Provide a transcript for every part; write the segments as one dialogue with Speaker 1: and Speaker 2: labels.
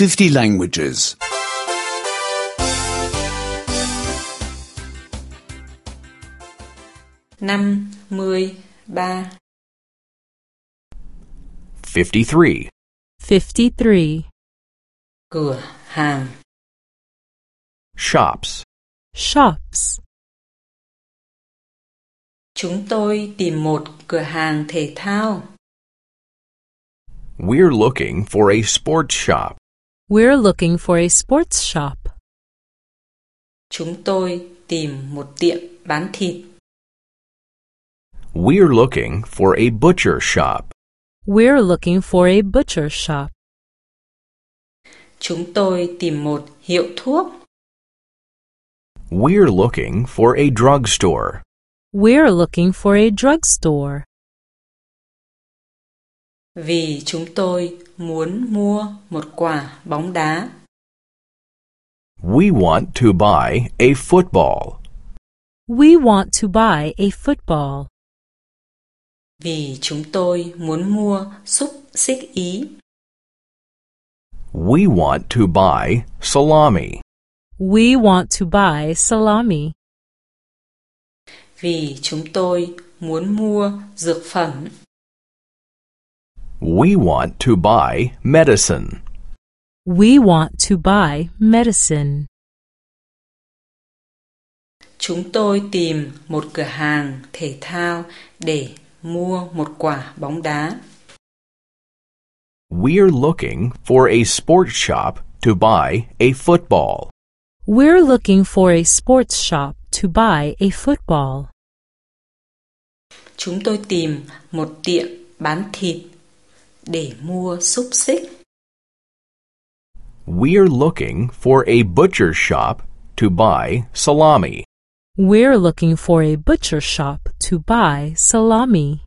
Speaker 1: 50 languages.
Speaker 2: 5, 10, 3,
Speaker 3: 53.
Speaker 4: 53.
Speaker 2: cửa hàng,
Speaker 3: Shops.
Speaker 4: Shops.
Speaker 2: chúng tôi tìm một cửa hàng thể thao.
Speaker 3: We're looking for a sports shop.
Speaker 4: We're looking for a sports shop.
Speaker 2: Chúng tôi tìm một tiệm bán thịt.
Speaker 3: We're looking for a butcher shop.
Speaker 4: We're looking for a butcher shop.
Speaker 2: Chúng tôi tìm một hiệu thuốc.
Speaker 3: We're looking for a drugstore.
Speaker 4: We're looking for a drugstore.
Speaker 2: Vì chúng tôi muốn mua một quả bóng đá.
Speaker 3: We want to buy a football.
Speaker 4: We want to buy a football.
Speaker 2: Vì chúng tôi muốn mua xúc xích Ý.
Speaker 3: We want to buy salami.
Speaker 4: We want to buy salami.
Speaker 2: Vì chúng tôi muốn mua dược phẩm.
Speaker 3: We want to buy medicine.
Speaker 4: We want to buy medicine.
Speaker 2: Chúng tôi tìm một cửa hàng thể thao để mua một quả bóng đá.
Speaker 3: We're looking for a sports shop to buy a football.
Speaker 4: We're looking for a sports shop to buy a football.
Speaker 2: Chúng tôi tìm một tiệm bán thịt để mua xúc xích.
Speaker 3: We're looking for a butcher shop to buy salami.
Speaker 4: We're looking for a butcher shop to buy salami.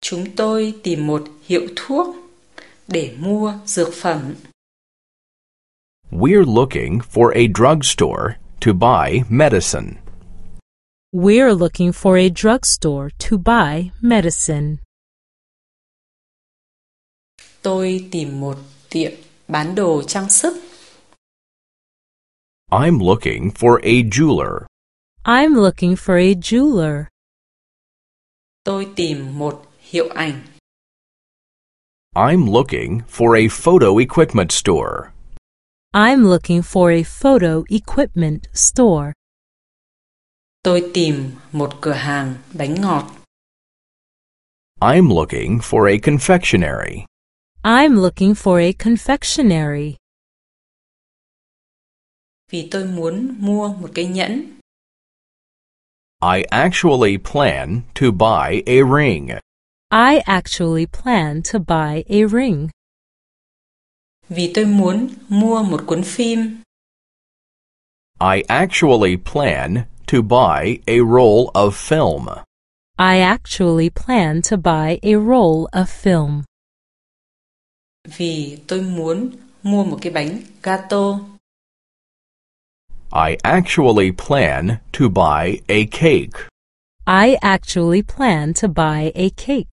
Speaker 2: Chúng tôi tìm một hiệu thuốc để mua dược phẩm.
Speaker 3: We're looking for a drugstore to buy medicine.
Speaker 4: We're looking for a drugstore to buy medicine.
Speaker 2: Tôi tìm một tiệm bán đồ trang sức.
Speaker 3: I'm looking for a jeweler.
Speaker 4: I'm looking for a jeweler.
Speaker 2: Tôi tìm một hiệu ảnh.
Speaker 3: I'm looking for a photo equipment store.
Speaker 4: I'm looking for a photo equipment store.
Speaker 2: Tôi tìm một cửa hàng bánh ngọt.
Speaker 3: I'm looking for a confectionery.
Speaker 4: I'm looking for a confectionery.
Speaker 2: Vì tôi muốn mua một cái nhẫn.
Speaker 3: I actually plan to buy a ring.
Speaker 4: I actually plan to buy a ring.
Speaker 2: Vì tôi muốn mua một cuốn phim.
Speaker 3: I actually plan to buy a roll of film.
Speaker 4: I actually plan to buy a roll of film.
Speaker 2: Vì tôi muốn mua một cái bánh gato.
Speaker 3: I actually plan to buy a cake.
Speaker 4: I actually plan to buy a cake.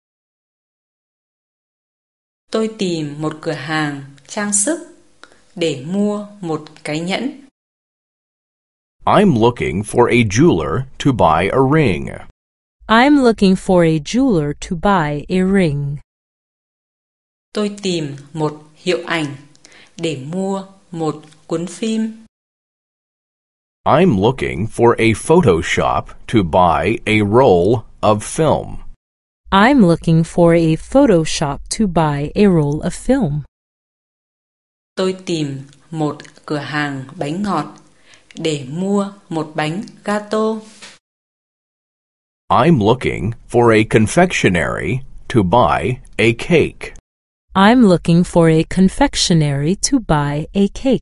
Speaker 2: Tôi tìm một cửa hàng trang sức để mua một cái nhẫn.
Speaker 3: I'm looking for a jeweler to buy a ring.
Speaker 4: I'm looking for a jeweler to buy a ring.
Speaker 2: Tôi tìm một hiệu ảnh để mua một cuốn phim.
Speaker 3: I'm looking for a photo shop to buy a roll of film.
Speaker 4: I'm looking for a photo shop to buy a roll of film.
Speaker 2: Tôi tìm một cửa hàng bánh ngọt để mua một bánh gato.
Speaker 3: I'm looking for a confectionery to buy a cake.
Speaker 4: I'm looking for a confectionery to buy a cake.